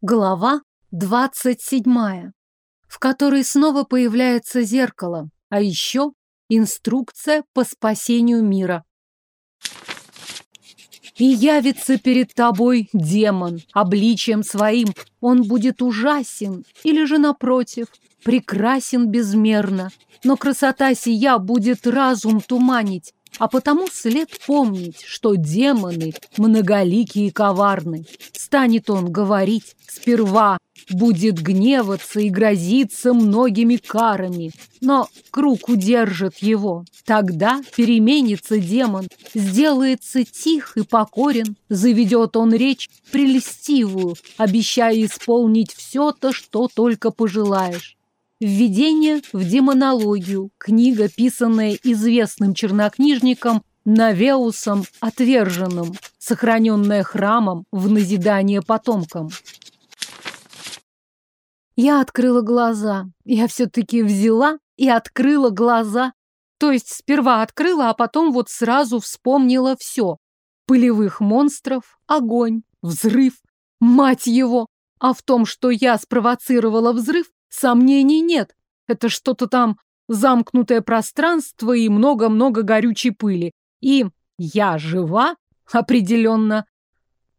Глава двадцать седьмая, в которой снова появляется зеркало, а еще инструкция по спасению мира. И явится перед тобой демон, обличием своим. Он будет ужасен или же, напротив, прекрасен безмерно. Но красота сия будет разум туманить, а потому след помнить, что демоны многоликие и коварны. Станет он говорить сперва, будет гневаться и грозиться многими карами, но круг удержит его. Тогда переменится демон, сделается тих и покорен, заведет он речь прелестивую, обещая исполнить все то, что только пожелаешь. Введение в демонологию. Книга, писанная известным чернокнижником Навеусом Отверженным, сохраненная храмом в назидание потомкам. Я открыла глаза. Я все-таки взяла и открыла глаза. То есть сперва открыла, а потом вот сразу вспомнила все. Пылевых монстров, огонь, взрыв. Мать его! А в том, что я спровоцировала взрыв, Сомнений нет. Это что-то там замкнутое пространство и много-много горючей пыли. И я жива? Определенно.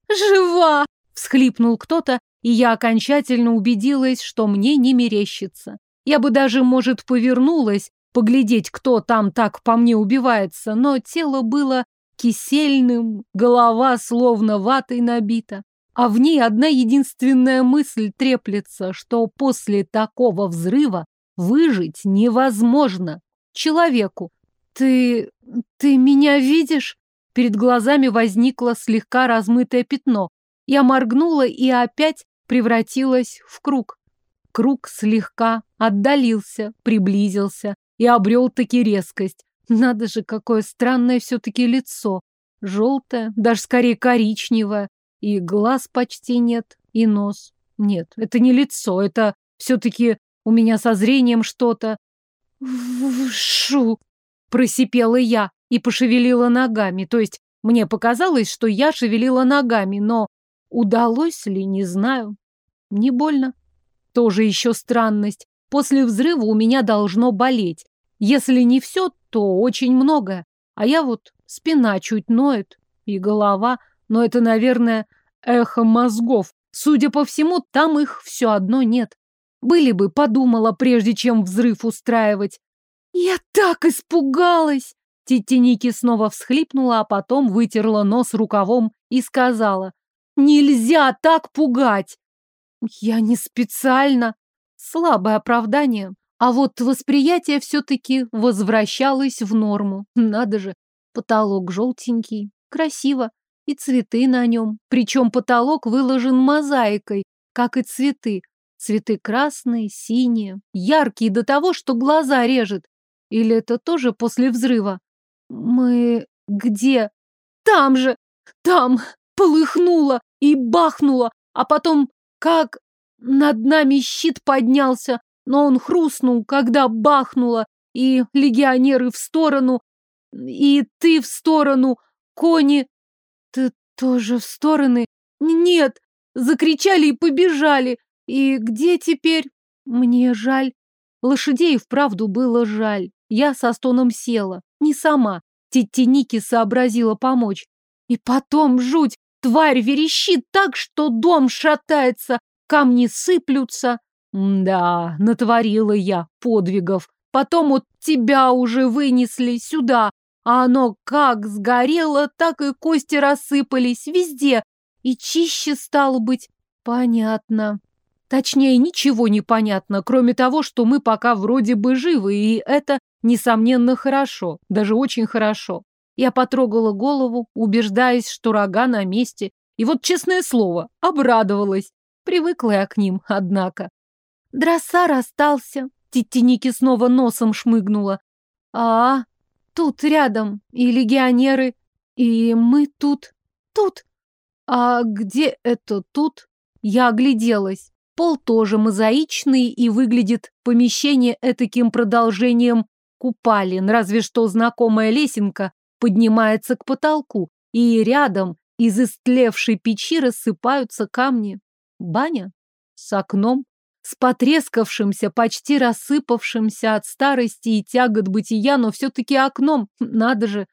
Жива! Всхлипнул кто-то, и я окончательно убедилась, что мне не мерещится. Я бы даже, может, повернулась, поглядеть, кто там так по мне убивается, но тело было кисельным, голова словно ватой набита а в ней одна единственная мысль треплется, что после такого взрыва выжить невозможно человеку. Ты... ты меня видишь? Перед глазами возникло слегка размытое пятно. Я моргнула и опять превратилась в круг. Круг слегка отдалился, приблизился и обрел таки резкость. Надо же, какое странное все-таки лицо. Желтое, даже скорее коричневое, и глаз почти нет, и нос. Нет, это не лицо, это все-таки у меня со зрением что-то. Шу! Просипела я и пошевелила ногами. То есть мне показалось, что я шевелила ногами, но удалось ли, не знаю. Не больно. Тоже еще странность. После взрыва у меня должно болеть. Если не все, то очень многое. А я вот спина чуть ноет, и голова но это, наверное, эхо мозгов. Судя по всему, там их все одно нет. Были бы, подумала, прежде чем взрыв устраивать. Я так испугалась! Тетя Ники снова всхлипнула, а потом вытерла нос рукавом и сказала. Нельзя так пугать! Я не специально. Слабое оправдание. А вот восприятие все-таки возвращалось в норму. Надо же, потолок желтенький, красиво и цветы на нем. Причем потолок выложен мозаикой, как и цветы. Цветы красные, синие, яркие до того, что глаза режет. Или это тоже после взрыва? Мы где? Там же! Там! Полыхнуло и бахнуло, а потом как над нами щит поднялся, но он хрустнул, когда бахнуло, и легионеры в сторону, и ты в сторону, кони ты тоже в стороны? Нет! Закричали и побежали. И где теперь? Мне жаль. Лошадей вправду было жаль. Я со стоном села. Не сама. Тетя Ники сообразила помочь. И потом жуть. Тварь верещит так, что дом шатается, камни сыплются. Да, натворила я подвигов. Потом от тебя уже вынесли сюда, а оно как сгорело, так и кости рассыпались везде. И чище стало быть. Понятно. Точнее, ничего не понятно, кроме того, что мы пока вроде бы живы, и это, несомненно, хорошо, даже очень хорошо. Я потрогала голову, убеждаясь, что рога на месте, и вот, честное слово, обрадовалась. Привыкла я к ним, однако. Дроссар остался. Титтиники снова носом шмыгнула. А, Тут рядом и легионеры, и мы тут. Тут. А где это тут? Я огляделась. Пол тоже мозаичный и выглядит помещение этаким продолжением купалин, разве что знакомая лесенка поднимается к потолку, и рядом из истлевшей печи рассыпаются камни. Баня? С окном? С потрескавшимся, почти рассыпавшимся от старости и тягот бытия, но все-таки окном. Надо же.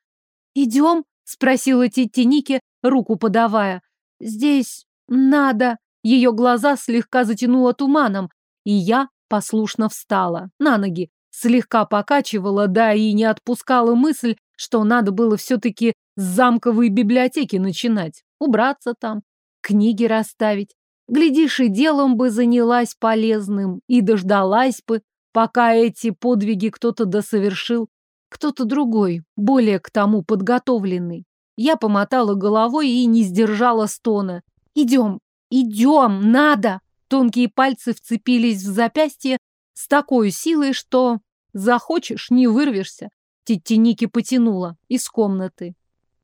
«Идем?» — спросила тетя Ники, руку подавая. «Здесь надо...» Ее глаза слегка затянуло туманом, и я послушно встала на ноги, слегка покачивала, да и не отпускала мысль, что надо было все-таки с замковой библиотеки начинать, убраться там, книги расставить. Глядишь, и делом бы занялась полезным, и дождалась бы, пока эти подвиги кто-то досовершил, кто-то другой, более к тому подготовленный. Я помотала головой и не сдержала стона. «Идем, идем, надо!» Тонкие пальцы вцепились в запястье с такой силой, что захочешь, не вырвешься. Тетя Ники потянула из комнаты.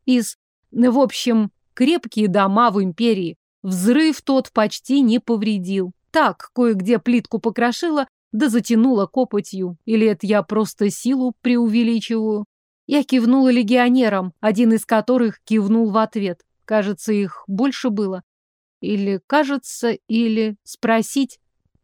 Из, в общем, крепкие дома в империи. Взрыв тот почти не повредил. Так, кое-где плитку покрошила, да затянула копотью. Или это я просто силу преувеличиваю? Я кивнула легионерам, один из которых кивнул в ответ. Кажется, их больше было. Или кажется, или спросить.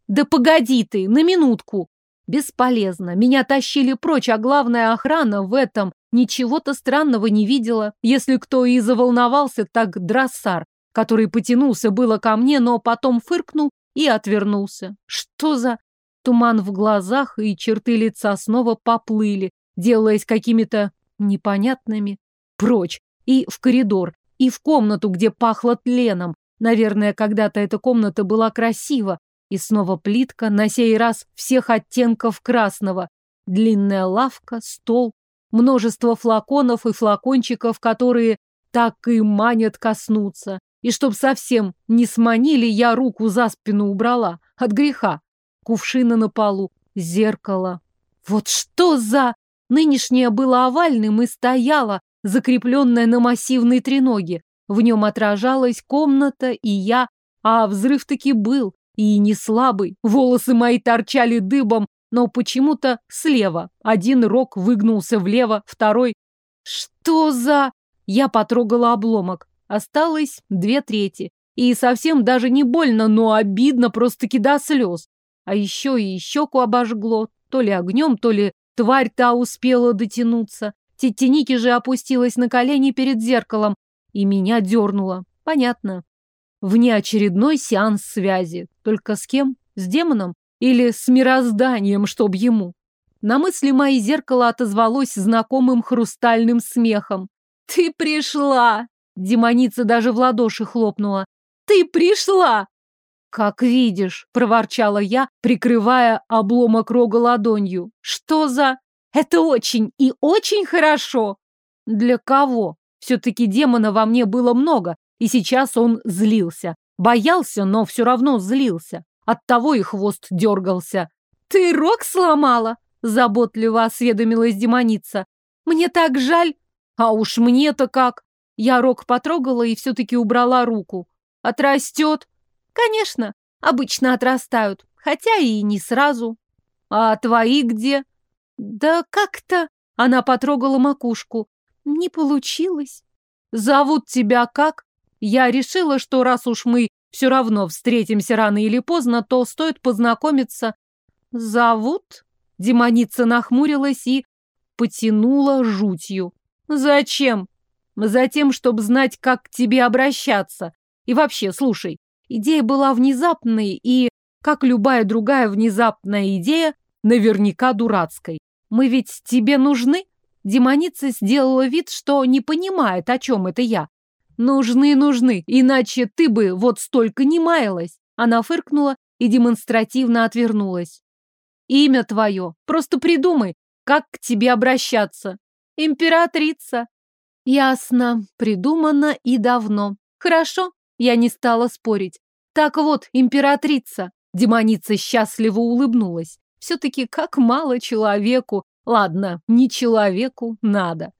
Да погоди ты, на минутку. Бесполезно. Меня тащили прочь, а главная охрана в этом ничего-то странного не видела. Если кто и заволновался, так драссар, который потянулся было ко мне, но потом фыркнул и отвернулся. Что за... Туман в глазах и черты лица снова поплыли, делаясь какими-то непонятными. Прочь. И в коридор, и в комнату, где пахло тленом, Наверное, когда-то эта комната была красива. И снова плитка, на сей раз всех оттенков красного. Длинная лавка, стол, множество флаконов и флакончиков, которые так и манят коснуться. И чтоб совсем не сманили, я руку за спину убрала. От греха. Кувшина на полу, зеркало. Вот что за... Нынешнее было овальным и стояло, закрепленное на массивной треноге. В нем отражалась комната и я, а взрыв таки был, и не слабый. Волосы мои торчали дыбом, но почему-то слева. Один рог выгнулся влево, второй... Что за... Я потрогала обломок. Осталось две трети. И совсем даже не больно, но обидно просто-таки до слез. А еще и щеку обожгло. То ли огнем, то ли тварь та успела дотянуться. Тетеники же опустилась на колени перед зеркалом, и меня дернуло. Понятно. Внеочередной сеанс связи. Только с кем? С демоном? Или с мирозданием, чтоб ему? На мысли мои зеркало отозвалось знакомым хрустальным смехом. «Ты пришла!» Демоница даже в ладоши хлопнула. «Ты пришла!» «Как видишь», — проворчала я, прикрывая обломок рога ладонью. «Что за...» «Это очень и очень хорошо!» «Для кого?» Все-таки демона во мне было много, и сейчас он злился. Боялся, но все равно злился. Оттого и хвост дергался. «Ты рог сломала?» – заботливо осведомилась демоница. «Мне так жаль!» «А уж мне-то как!» Я рог потрогала и все-таки убрала руку. «Отрастет?» «Конечно, обычно отрастают, хотя и не сразу». «А твои где?» «Да как-то...» Она потрогала макушку. Не получилось. Зовут тебя как? Я решила, что раз уж мы все равно встретимся рано или поздно, то стоит познакомиться. Зовут? Демоница нахмурилась и потянула жутью. Зачем? Затем, чтобы знать, как к тебе обращаться. И вообще, слушай, идея была внезапной и, как любая другая внезапная идея, наверняка дурацкой. Мы ведь тебе нужны? Демоница сделала вид, что не понимает, о чем это я. Нужны, нужны, иначе ты бы вот столько не маялась. Она фыркнула и демонстративно отвернулась. Имя твое. Просто придумай, как к тебе обращаться. Императрица. Ясно. Придумано и давно. Хорошо. Я не стала спорить. Так вот, императрица. Демоница счастливо улыбнулась. Все-таки как мало человеку Ладно, не человеку надо.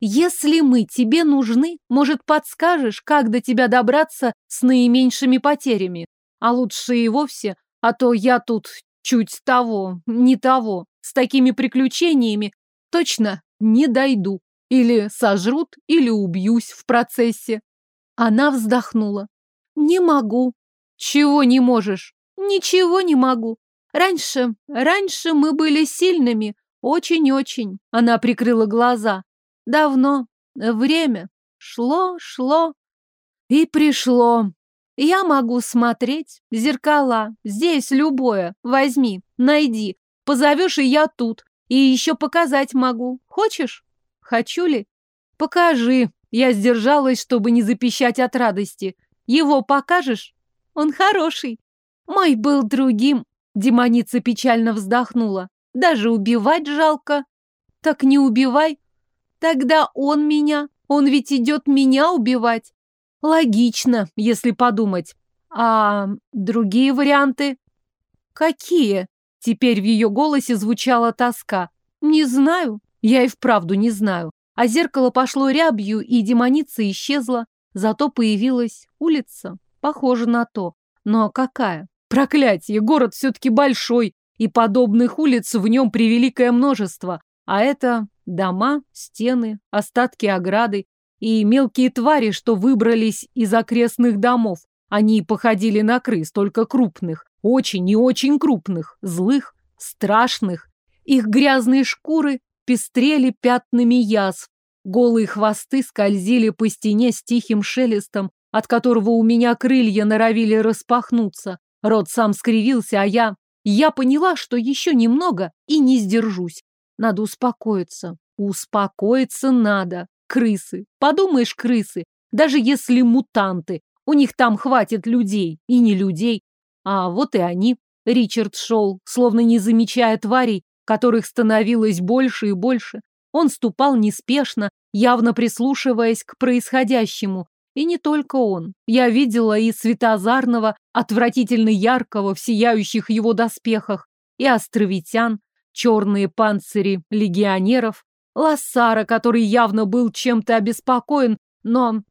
Если мы тебе нужны, может, подскажешь, как до тебя добраться с наименьшими потерями? А лучше и вовсе, а то я тут чуть того, не того. С такими приключениями точно не дойду. Или сожрут, или убьюсь в процессе. Она вздохнула. Не могу. Чего не можешь? Ничего не могу. Раньше, раньше мы были сильными. Очень-очень. Она прикрыла глаза. Давно. Время. Шло, шло. И пришло. Я могу смотреть. Зеркала. Здесь любое. Возьми, найди. Позовешь, и я тут. И еще показать могу. Хочешь? Хочу ли? Покажи. Я сдержалась, чтобы не запищать от радости. Его покажешь? Он хороший. Мой был другим. Демоница печально вздохнула. Даже убивать жалко. Так не убивай. Тогда он меня. Он ведь идет меня убивать. Логично, если подумать. А другие варианты? Какие? Теперь в ее голосе звучала тоска. Не знаю. Я и вправду не знаю. А зеркало пошло рябью, и демоница исчезла. Зато появилась улица. Похоже на то. Но какая? Проклятие, город все-таки большой, и подобных улиц в нем превеликое множество. А это дома, стены, остатки ограды и мелкие твари, что выбрались из окрестных домов. Они походили на крыс, только крупных, очень и очень крупных, злых, страшных. Их грязные шкуры пестрели пятнами язв, голые хвосты скользили по стене с тихим шелестом, от которого у меня крылья норовили распахнуться. Рот сам скривился, а я... Я поняла, что еще немного и не сдержусь. Надо успокоиться. Успокоиться надо. Крысы. Подумаешь, крысы. Даже если мутанты. У них там хватит людей. И не людей. А вот и они. Ричард шел, словно не замечая тварей, которых становилось больше и больше. Он ступал неспешно, явно прислушиваясь к происходящему. И не только он. Я видела и Светозарного, отвратительно яркого в сияющих его доспехах, и островитян, черные панцири легионеров, Лассара, который явно был чем-то обеспокоен, но...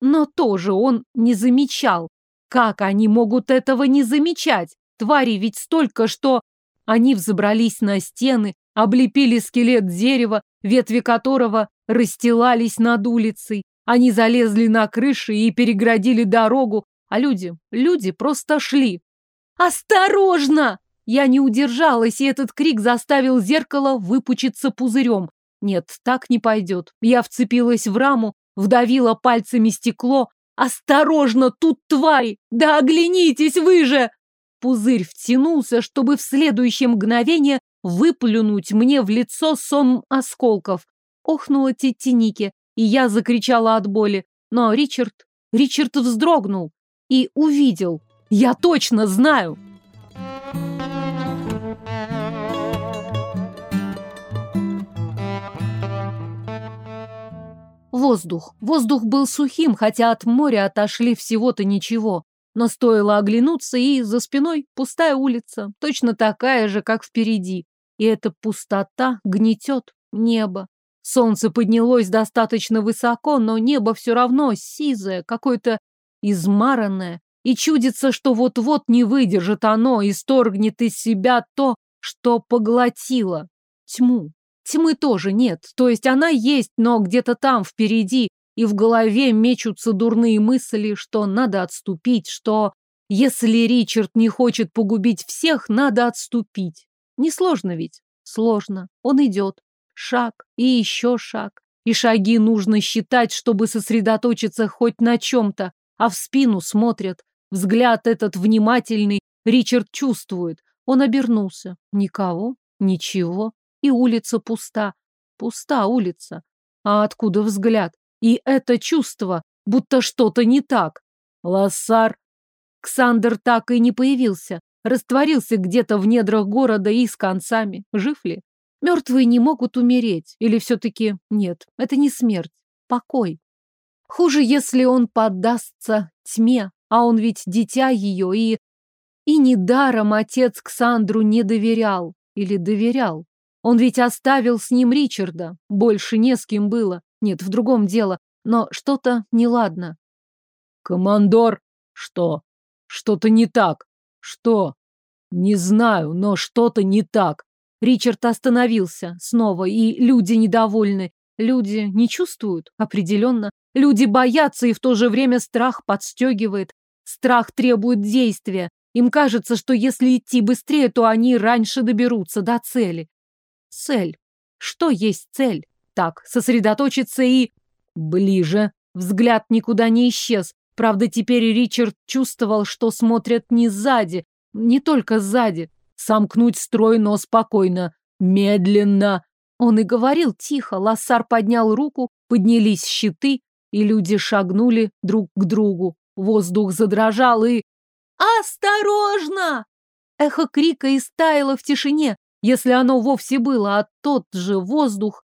Но тоже он не замечал. Как они могут этого не замечать? Твари ведь столько, что... Они взобрались на стены, облепили скелет дерева, ветви которого расстилались над улицей. Они залезли на крыши и переградили дорогу, а люди, люди просто шли. «Осторожно!» Я не удержалась, и этот крик заставил зеркало выпучиться пузырем. Нет, так не пойдет. Я вцепилась в раму, вдавила пальцами стекло. «Осторожно, тут твари! Да оглянитесь вы же!» Пузырь втянулся, чтобы в следующее мгновение выплюнуть мне в лицо сон осколков. Охнула Титтиники, и я закричала от боли. Но Ричард... Ричард вздрогнул и увидел. Я точно знаю! Воздух. Воздух был сухим, хотя от моря отошли всего-то ничего. Но стоило оглянуться, и за спиной пустая улица, точно такая же, как впереди. И эта пустота гнетет небо. Солнце поднялось достаточно высоко, но небо все равно сизое, какое-то измаранное. И чудится, что вот-вот не выдержит оно и сторгнет из себя то, что поглотило. Тьму. Тьмы тоже нет, то есть она есть, но где-то там, впереди, и в голове мечутся дурные мысли, что надо отступить, что если Ричард не хочет погубить всех, надо отступить. Несложно ведь? Сложно. Он идет. Шаг и еще шаг. И шаги нужно считать, чтобы сосредоточиться хоть на чем-то, а в спину смотрят. Взгляд этот внимательный Ричард чувствует. Он обернулся. Никого, ничего и улица пуста. Пуста улица. А откуда взгляд? И это чувство, будто что-то не так. Лассар. Ксандр так и не появился. Растворился где-то в недрах города и с концами. Жив ли? Мертвые не могут умереть. Или все-таки нет, это не смерть. Покой. Хуже, если он поддастся тьме, а он ведь дитя ее, и... И недаром отец Ксандру не доверял. Или доверял. Он ведь оставил с ним Ричарда. Больше не с кем было. Нет, в другом дело. Но что-то неладно. Командор, что? Что-то не так. Что? Не знаю, но что-то не так. Ричард остановился снова, и люди недовольны. Люди не чувствуют, определенно. Люди боятся, и в то же время страх подстегивает. Страх требует действия. Им кажется, что если идти быстрее, то они раньше доберутся до цели. Цель. Что есть цель? Так, сосредоточиться и... Ближе. Взгляд никуда не исчез. Правда, теперь Ричард чувствовал, что смотрят не сзади, не только сзади. Сомкнуть строй, но спокойно. Медленно. Он и говорил тихо. Лассар поднял руку, поднялись щиты, и люди шагнули друг к другу. Воздух задрожал и... «Осторожно!» Эхо крика истаяло в тишине, если оно вовсе было, а тот же воздух,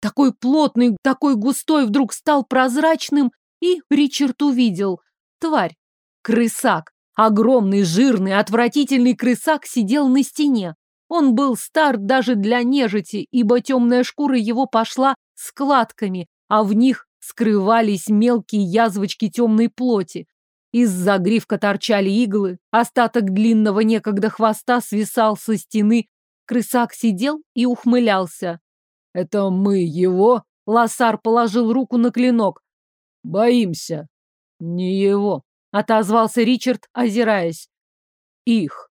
такой плотный, такой густой, вдруг стал прозрачным, и Ричард увидел. Тварь. Крысак. Огромный, жирный, отвратительный крысак сидел на стене. Он был стар даже для нежити, ибо темная шкура его пошла складками, а в них скрывались мелкие язвочки темной плоти. Из-за гривка торчали иглы, остаток длинного некогда хвоста свисал со стены. Крысак сидел и ухмылялся. «Это мы его?» Лосар положил руку на клинок. «Боимся». «Не его», — отозвался Ричард, озираясь. «Их».